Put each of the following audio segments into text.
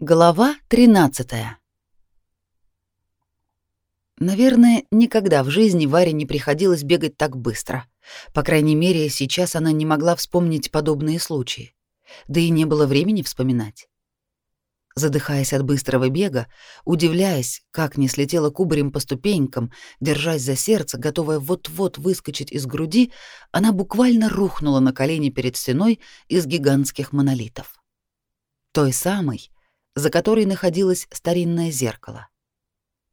Глава 13. Наверное, никогда в жизни Варе не приходилось бегать так быстро. По крайней мере, сейчас она не могла вспомнить подобные случаи. Да и не было времени вспоминать. Задыхаясь от быстрого бега, удивляясь, как не слетела кубарем по ступенькам, держась за сердце, готовая вот-вот выскочить из груди, она буквально рухнула на колени перед стеной из гигантских монолитов. Той самой, за которой находилось старинное зеркало.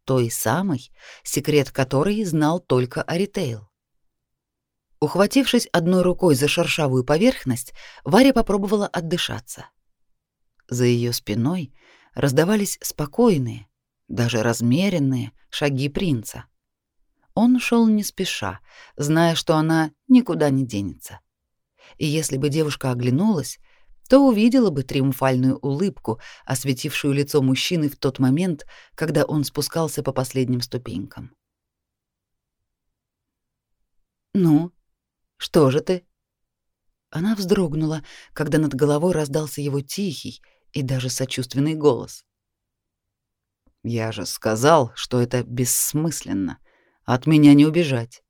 Той самой, секрет которой знал только Аритейл. Ухватившись одной рукой за шершавую поверхность, Варя попробовала отдышаться. За ее спиной раздавались спокойные, даже размеренные шаги принца. Он шел не спеша, зная, что она никуда не денется. И если бы девушка оглянулась, то увидела бы триумфальную улыбку, осветившую лицо мужчины в тот момент, когда он спускался по последним ступенькам. «Ну, что же ты?» Она вздрогнула, когда над головой раздался его тихий и даже сочувственный голос. «Я же сказал, что это бессмысленно. От меня не убежать».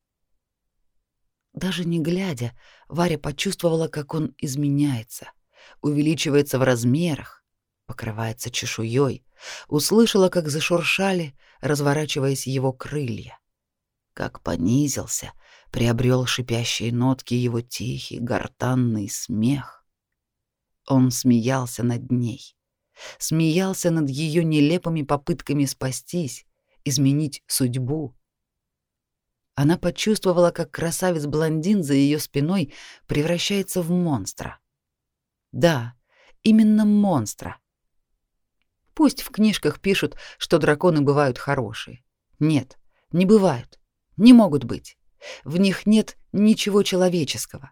Даже не глядя, Варя почувствовала, как он изменяется — увеличивается в размерах, покрывается чешуей, услышала, как зашуршали, разворачиваясь его крылья, как понизился, приобрел шипящие нотки его тихий, гортанный смех. Он смеялся над ней, смеялся над ее нелепыми попытками спастись, изменить судьбу. Она почувствовала, как красавец-блондин за ее спиной превращается в монстра — да, именно монстра. Пусть в книжках пишут, что драконы бывают хорошие. Нет, не бывают. Не могут быть. В них нет ничего человеческого.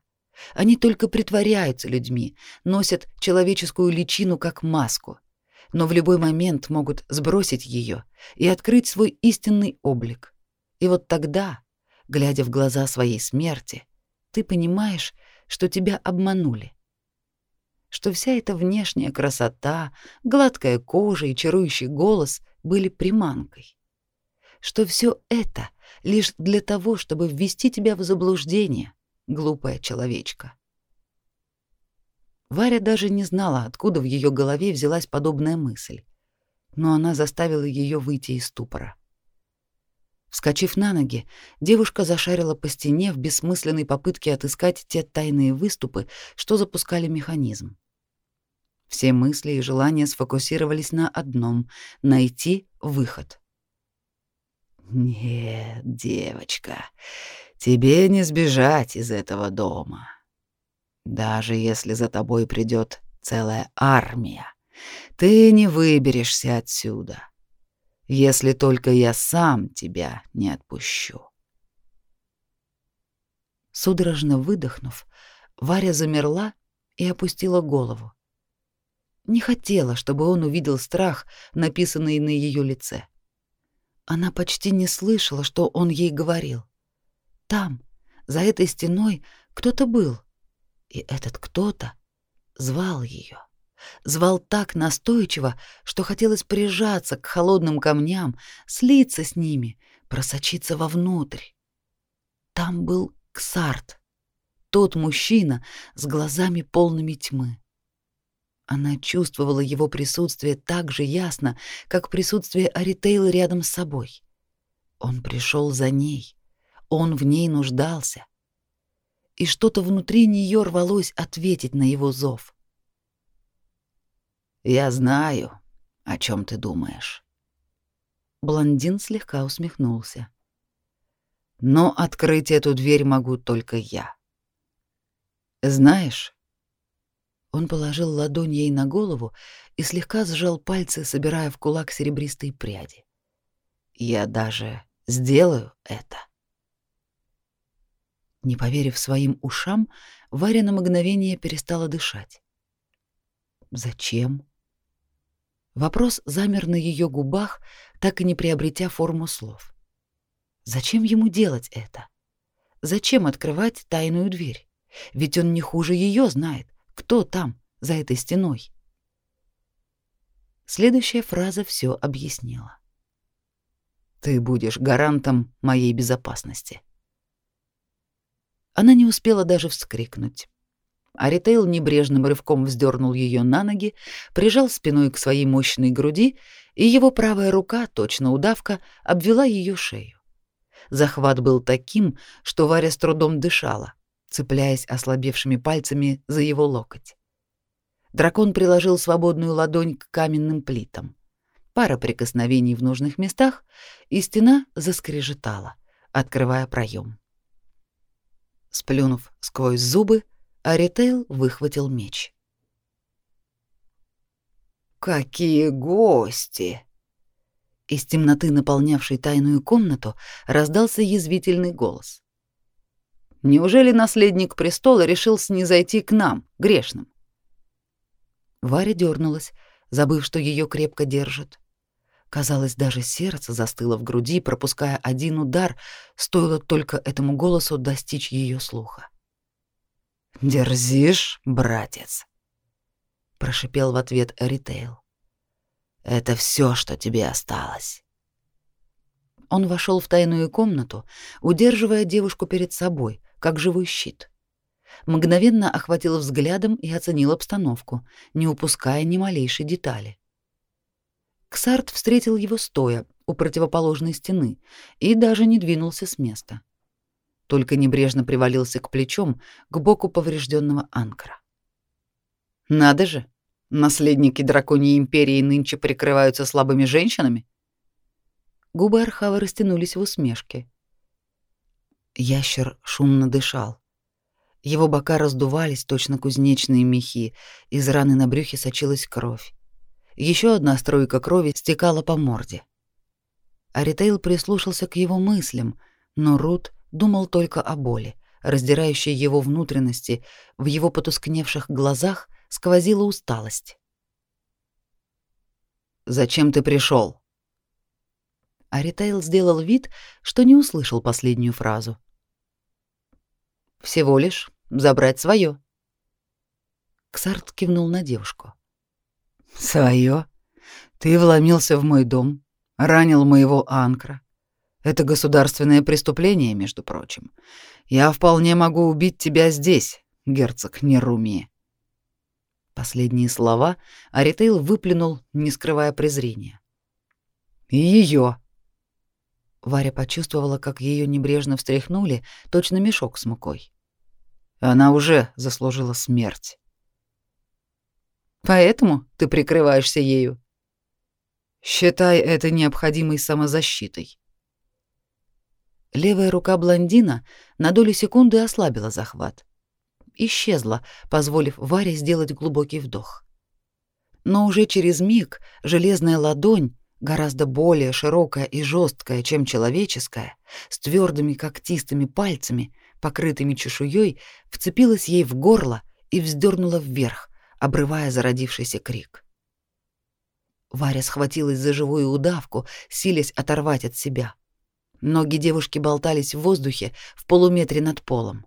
Они только притворяются людьми, носят человеческую личину как маску, но в любой момент могут сбросить ее и открыть свой истинный облик. И вот тогда, глядя в глаза своей смерти, ты понимаешь, что тебя обманули что вся эта внешняя красота, гладкая кожа и чарующий голос были приманкой. Что все это лишь для того, чтобы ввести тебя в заблуждение, глупая человечка. Варя даже не знала, откуда в ее голове взялась подобная мысль, но она заставила ее выйти из ступора. Вскочив на ноги, девушка зашарила по стене в бессмысленной попытке отыскать те тайные выступы, что запускали механизм. Все мысли и желания сфокусировались на одном — найти выход. «Нет, девочка, тебе не сбежать из этого дома. Даже если за тобой придет целая армия, ты не выберешься отсюда, если только я сам тебя не отпущу». Судорожно выдохнув, Варя замерла и опустила голову. Не хотела, чтобы он увидел страх, написанный на ее лице. Она почти не слышала, что он ей говорил. Там, за этой стеной, кто-то был, и этот кто-то звал ее. Звал так настойчиво, что хотелось прижаться к холодным камням, слиться с ними, просочиться вовнутрь. Там был Ксарт, тот мужчина с глазами полными тьмы. Она чувствовала его присутствие так же ясно, как присутствие Аритейла рядом с собой. Он пришел за ней. Он в ней нуждался. И что-то внутри нее рвалось ответить на его зов. «Я знаю, о чем ты думаешь». Блондин слегка усмехнулся. «Но открыть эту дверь могу только я. Знаешь, он положил ладонь ей на голову и слегка сжал пальцы, собирая в кулак серебристые пряди. «Я даже сделаю это». Не поверив своим ушам, Варя на мгновение перестала дышать. «Зачем?» Вопрос замер на ее губах, так и не приобретя форму слов. Зачем ему делать это? Зачем открывать тайную дверь? Ведь он не хуже ее знает. Кто там, за этой стеной? Следующая фраза все объяснила. Ты будешь гарантом моей безопасности. Она не успела даже вскрикнуть. А Ритейл небрежным рывком вздернул ее на ноги, прижал спиной к своей мощной груди, и его правая рука, точно удавка, обвела ее шею. Захват был таким, что Варя с трудом дышала, цепляясь ослабевшими пальцами за его локоть. Дракон приложил свободную ладонь к каменным плитам. Пара прикосновений в нужных местах, и стена заскрежетала, открывая проем. Сплюнув сквозь зубы, Аритейл выхватил меч. «Какие гости!» Из темноты, наполнявшей тайную комнату, раздался язвительный голос. «Неужели наследник престола решил снизойти к нам, грешным?» Варя дернулась, забыв, что ее крепко держат. Казалось, даже сердце застыло в груди, пропуская один удар, стоило только этому голосу достичь ее слуха. «Дерзишь, братец?» — прошипел в ответ Ритейл. «Это все, что тебе осталось». Он вошел в тайную комнату, удерживая девушку перед собой, как живой щит мгновенно охватил взглядом и оценил обстановку, не упуская ни малейшей детали. Ксарт встретил его стоя у противоположной стены и даже не двинулся с места. Только небрежно привалился к плечом, к боку поврежденного анкра. Надо же, наследники драконьей империи нынче прикрываются слабыми женщинами. Губы Архава растянулись в усмешке. Ящер шумно дышал. Его бока раздувались, точно кузнечные мехи, из раны на брюхе сочилась кровь. Еще одна струйка крови стекала по морде. Аритейл прислушался к его мыслям, но Рут думал только о боли, раздирающей его внутренности, в его потускневших глазах сквозила усталость. «Зачем ты пришел? Аритейл сделал вид, что не услышал последнюю фразу. «Всего лишь забрать свое. Ксарт кивнул на девушку. Свое? Ты вломился в мой дом, ранил моего анкра. Это государственное преступление, между прочим. Я вполне могу убить тебя здесь, герцог Неруми. Последние слова Аритейл выплюнул, не скрывая презрения. И ее. Варя почувствовала, как ее небрежно встряхнули, точно мешок с мукой. Она уже заслужила смерть. Поэтому ты прикрываешься ею. Считай это необходимой самозащитой. Левая рука блондина на долю секунды ослабила захват. Исчезла, позволив Варе сделать глубокий вдох. Но уже через миг железная ладонь, гораздо более широкая и жесткая, чем человеческая, с твердыми когтистыми пальцами, покрытыми чешуей, вцепилась ей в горло и вздернула вверх, обрывая зародившийся крик. Варя схватилась за живую удавку, силясь оторвать от себя. Ноги девушки болтались в воздухе в полуметре над полом.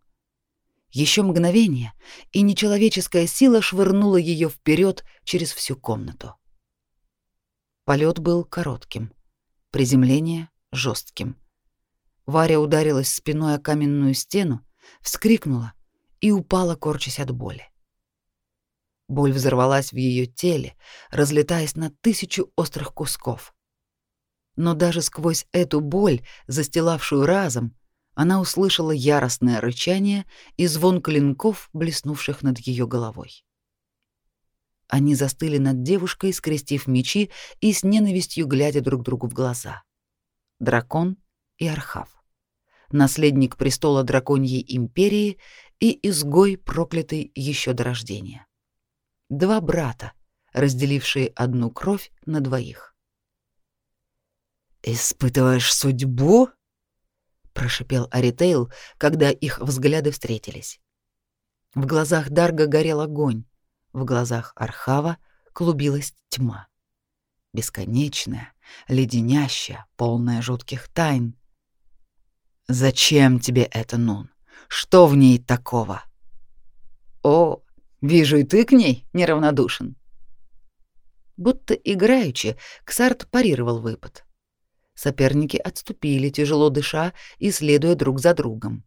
Еще мгновение, и нечеловеческая сила швырнула ее вперед через всю комнату. Полет был коротким, приземление жестким. Варя ударилась спиной о каменную стену, вскрикнула и упала, корчась от боли. Боль взорвалась в ее теле, разлетаясь на тысячу острых кусков. Но даже сквозь эту боль, застилавшую разом, она услышала яростное рычание и звон клинков, блеснувших над ее головой. Они застыли над девушкой, скрестив мечи и с ненавистью глядя друг другу в глаза. Дракон и Архав наследник престола драконьей империи и изгой, проклятый еще до рождения. Два брата, разделившие одну кровь на двоих. «Испытываешь судьбу?» — прошипел Аритейл, когда их взгляды встретились. В глазах Дарга горел огонь, в глазах Архава клубилась тьма. Бесконечная, леденящая, полная жутких тайн — Зачем тебе это, Нун? Что в ней такого? О, вижу, и ты к ней неравнодушен. Будто играючи, Ксарт парировал выпад. Соперники отступили, тяжело дыша и следуя друг за другом.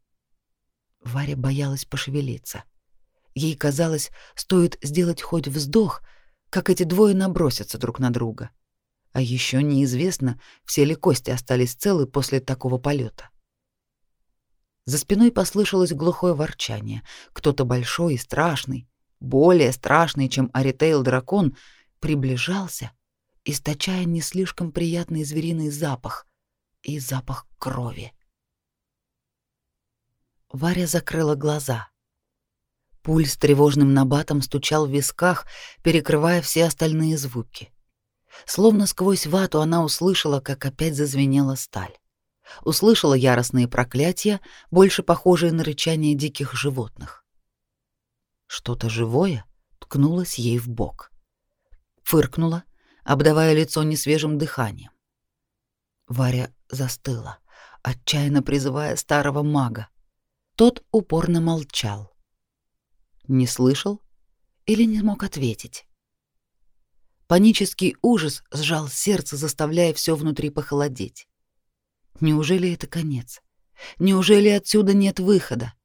Варя боялась пошевелиться. Ей казалось, стоит сделать хоть вздох, как эти двое набросятся друг на друга. А еще неизвестно, все ли кости остались целы после такого полета. За спиной послышалось глухое ворчание. Кто-то большой и страшный, более страшный, чем Аритейл-дракон, приближался, источая не слишком приятный звериный запах и запах крови. Варя закрыла глаза. Пульс тревожным набатом стучал в висках, перекрывая все остальные звуки. Словно сквозь вату она услышала, как опять зазвенела сталь. Услышала яростные проклятия, больше похожие на рычание диких животных. Что-то живое ткнулось ей в бок. Фыркнула, обдавая лицо несвежим дыханием. Варя застыла, отчаянно призывая старого мага. Тот упорно молчал. Не слышал или не мог ответить. Панический ужас сжал сердце, заставляя все внутри похолодеть. Неужели это конец? Неужели отсюда нет выхода?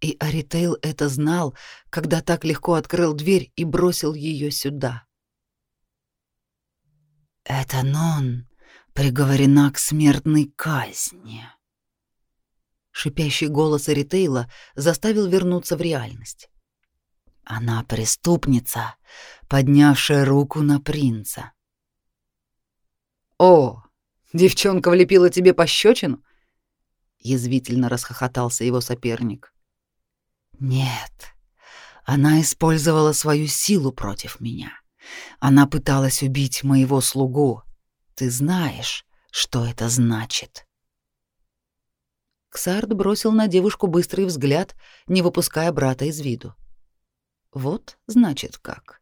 И Аритейл это знал, когда так легко открыл дверь и бросил ее сюда. «Это Нон приговорена к смертной казни», Шипящий голос Ритейла заставил вернуться в реальность. Она преступница, поднявшая руку на принца. О, девчонка влепила тебе пощечину? язвительно расхохотался его соперник. Нет. Она использовала свою силу против меня. Она пыталась убить моего слугу. Ты знаешь, что это значит. Ксард бросил на девушку быстрый взгляд, не выпуская брата из виду. Вот, значит, как.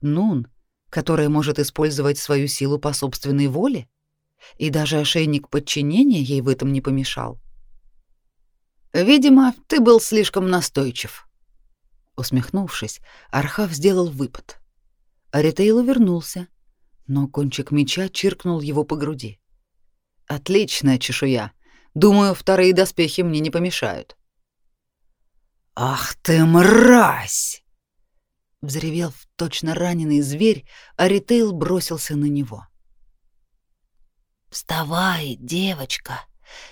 Нун, которая может использовать свою силу по собственной воле, и даже ошейник подчинения ей в этом не помешал. Видимо, ты был слишком настойчив. Усмехнувшись, Архав сделал выпад. Аритейл вернулся, но кончик меча чиркнул его по груди. Отличная чешуя. Думаю, вторые доспехи мне не помешают. Ах ты мразь! Взревел точно раненый зверь, а Ритейл бросился на него. Вставай, девочка.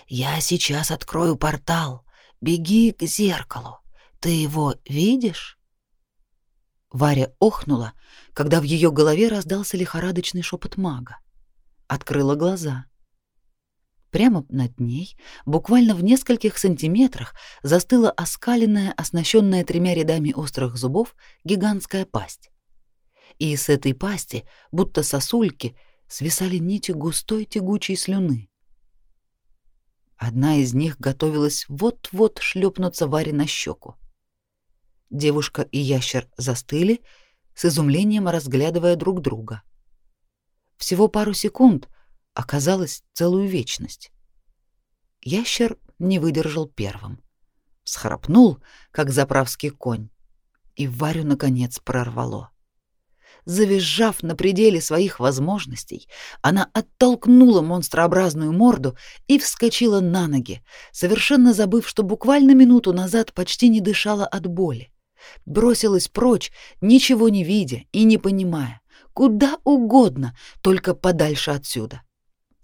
Я сейчас открою портал. Беги к зеркалу. Ты его видишь? Варя охнула, когда в ее голове раздался лихорадочный шепот мага. Открыла глаза. Прямо над ней, буквально в нескольких сантиметрах, застыла оскаленная, оснащенная тремя рядами острых зубов, гигантская пасть. И с этой пасти, будто сосульки, свисали нити густой тягучей слюны. Одна из них готовилась вот-вот шлепнуться Варе на щеку. Девушка и ящер застыли, с изумлением разглядывая друг друга. Всего пару секунд — оказалось целую вечность. Ящер не выдержал первым. Схрапнул, как заправский конь, и Варю, наконец, прорвало. Завизжав на пределе своих возможностей, она оттолкнула монстрообразную морду и вскочила на ноги, совершенно забыв, что буквально минуту назад почти не дышала от боли. Бросилась прочь, ничего не видя и не понимая, куда угодно, только подальше отсюда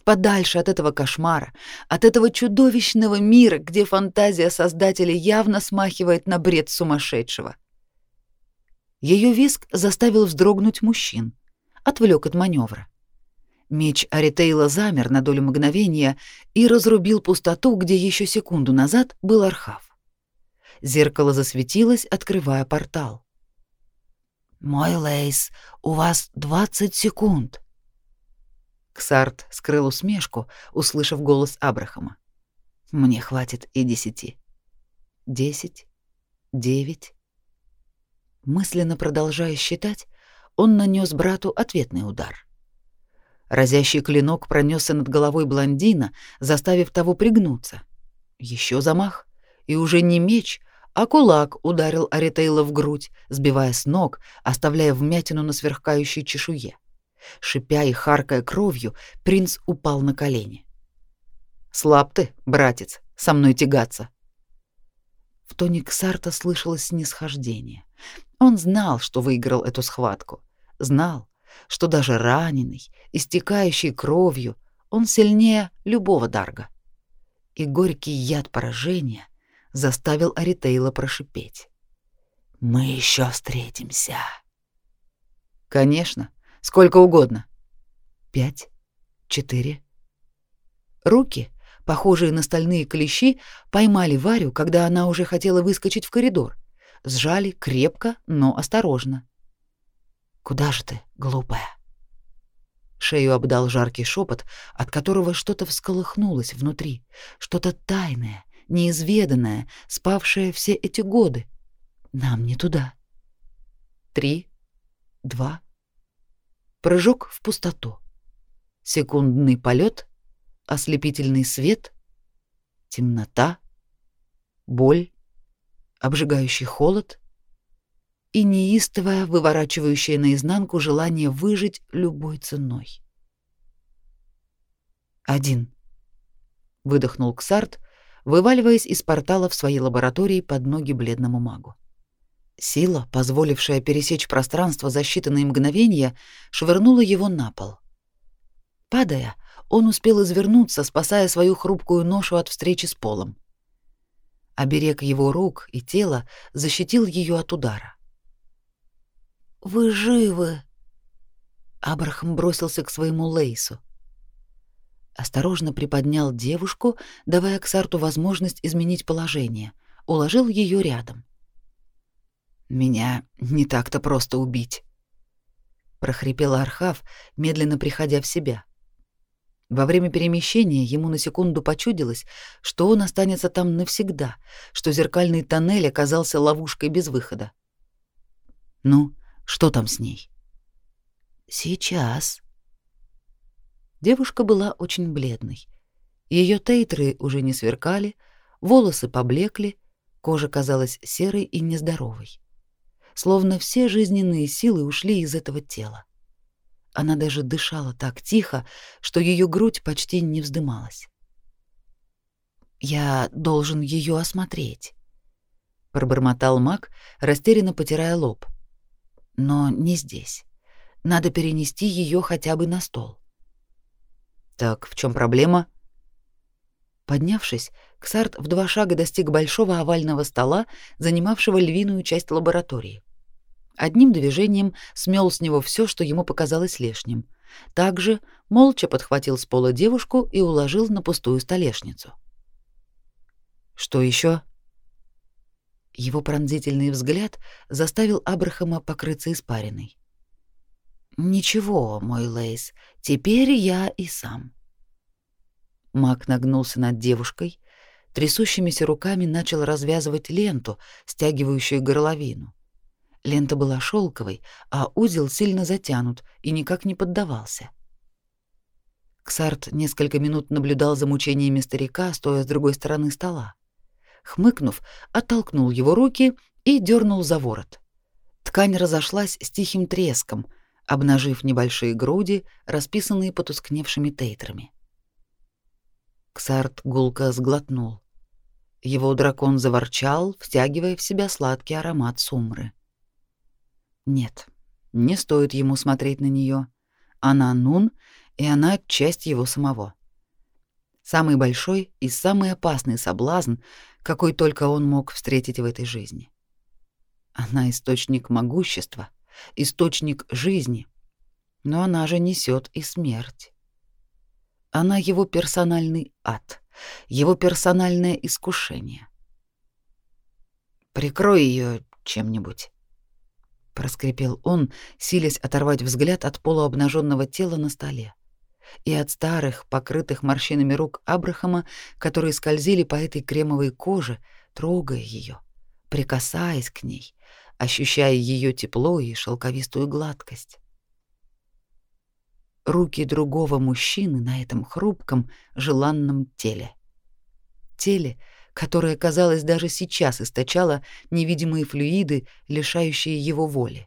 подальше от этого кошмара, от этого чудовищного мира, где фантазия создателя явно смахивает на бред сумасшедшего. Ее виск заставил вздрогнуть мужчин, отвлек от маневра. Меч Аритейла замер на долю мгновения и разрубил пустоту, где еще секунду назад был Архав. Зеркало засветилось, открывая портал. «Мой Лейс, у вас двадцать секунд», Ксарт скрыл усмешку, услышав голос Абрахама. Мне хватит и десяти. Десять, девять. Мысленно продолжая считать, он нанес брату ответный удар. Разящий клинок пронесся над головой блондина, заставив того пригнуться. Еще замах, и уже не меч, а кулак ударил Аритейла в грудь, сбивая с ног, оставляя вмятину на сверкающей чешуе. Шипя и харкая кровью, принц упал на колени. «Слаб ты, братец, со мной тягаться!» В тоне Ксарта слышалось снисхождение. Он знал, что выиграл эту схватку. Знал, что даже раненый, истекающий кровью, он сильнее любого дарга. И горький яд поражения заставил Аритейла прошипеть. «Мы еще встретимся». «Конечно, сколько угодно». «Пять, четыре». Руки, похожие на стальные клещи, поймали Варю, когда она уже хотела выскочить в коридор. Сжали крепко, но осторожно. «Куда же ты, глупая?» Шею обдал жаркий шепот, от которого что-то всколыхнулось внутри, что-то тайное, неизведанное, спавшее все эти годы. Нам не туда. Три, два. Прыжок в пустоту. Секундный полет, ослепительный свет, темнота, боль, обжигающий холод и неистовое, выворачивающее наизнанку желание выжить любой ценой. Один. Выдохнул Ксарт, вываливаясь из портала в своей лаборатории под ноги бледному магу. Сила, позволившая пересечь пространство за считанные мгновения, швырнула его на пол. Падая, он успел извернуться, спасая свою хрупкую ношу от встречи с полом. Оберег его рук и тела защитил ее от удара. «Вы живы!» Абрахам бросился к своему Лейсу. Осторожно приподнял девушку, давая Ксарту возможность изменить положение, уложил ее рядом. «Меня не так-то просто убить», — прохрипел Архав, медленно приходя в себя. Во время перемещения ему на секунду почудилось, что он останется там навсегда, что зеркальный тоннель оказался ловушкой без выхода. «Ну, что там с ней?» «Сейчас». Девушка была очень бледной. Ее тейтры уже не сверкали, волосы поблекли, кожа казалась серой и нездоровой. Словно все жизненные силы ушли из этого тела. Она даже дышала так тихо, что ее грудь почти не вздымалась. Я должен ее осмотреть, пробормотал Мак, растерянно потирая лоб. Но не здесь. Надо перенести ее хотя бы на стол. Так, в чем проблема? Поднявшись, Ксарт в два шага достиг большого овального стола, занимавшего львиную часть лаборатории. Одним движением смел с него все, что ему показалось лишним. Также молча подхватил с пола девушку и уложил на пустую столешницу. Что еще? Его пронзительный взгляд заставил Абрахама покрыться испариной. Ничего, мой Лейс, теперь я и сам. Мак нагнулся над девушкой, трясущимися руками начал развязывать ленту, стягивающую горловину. Лента была шелковой, а узел сильно затянут и никак не поддавался. Ксарт несколько минут наблюдал за мучениями старика, стоя с другой стороны стола. Хмыкнув, оттолкнул его руки и дернул за ворот. Ткань разошлась с тихим треском, обнажив небольшие груди, расписанные потускневшими тейтрами. Ксарт гулко сглотнул. Его дракон заворчал, втягивая в себя сладкий аромат сумры. Нет, не стоит ему смотреть на нее. Она Нун, и она часть его самого. Самый большой и самый опасный соблазн, какой только он мог встретить в этой жизни. Она источник могущества, источник жизни, но она же несет и смерть. Она его персональный ад, его персональное искушение. Прикрой ее чем-нибудь проскрипел он, силясь оторвать взгляд от полуобнаженного тела на столе и от старых, покрытых морщинами рук Абрахама, которые скользили по этой кремовой коже, трогая ее, прикасаясь к ней, ощущая ее тепло и шелковистую гладкость. Руки другого мужчины на этом хрупком, желанном теле. Теле, которая, казалось, даже сейчас источала невидимые флюиды, лишающие его воли.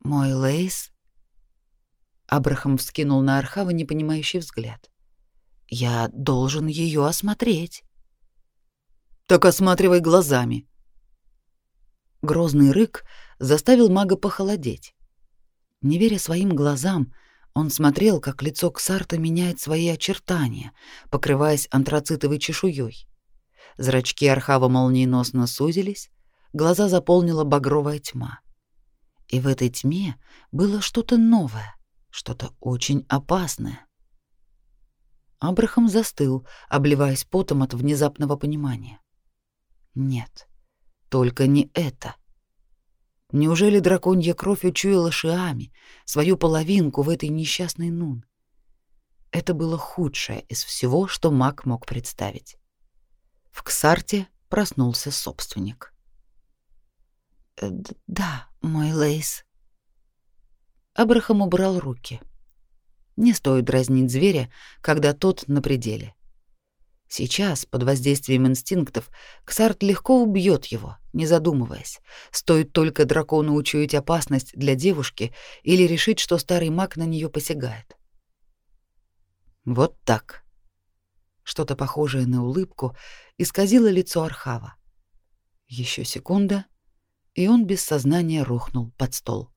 «Мой Лейс?» Абрахам вскинул на Архава непонимающий взгляд. Я должен ее осмотреть. Так осматривай глазами. Грозный рык заставил мага похолодеть. Не веря своим глазам, он смотрел, как лицо Ксарта меняет свои очертания, покрываясь антрацитовой чешуей. Зрачки Архава молниеносно сузились, глаза заполнила багровая тьма. И в этой тьме было что-то новое, что-то очень опасное. Абрахам застыл, обливаясь потом от внезапного понимания. Нет, только не это. Неужели драконья кровь учуяла Шиами, свою половинку в этой несчастной Нун? Это было худшее из всего, что маг мог представить. В Ксарте проснулся собственник. «Э, «Да, мой Лейс». Абрахам убрал руки. Не стоит дразнить зверя, когда тот на пределе. Сейчас, под воздействием инстинктов, Ксарт легко убьет его, не задумываясь. Стоит только дракону учуять опасность для девушки или решить, что старый маг на нее посягает. Вот так. Что-то похожее на улыбку исказило лицо Архава. Еще секунда, и он без сознания рухнул под стол.